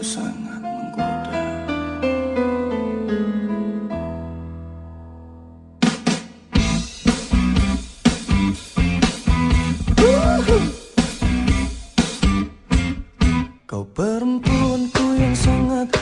itu sangat menggoda. Kau perempuanku yang sangat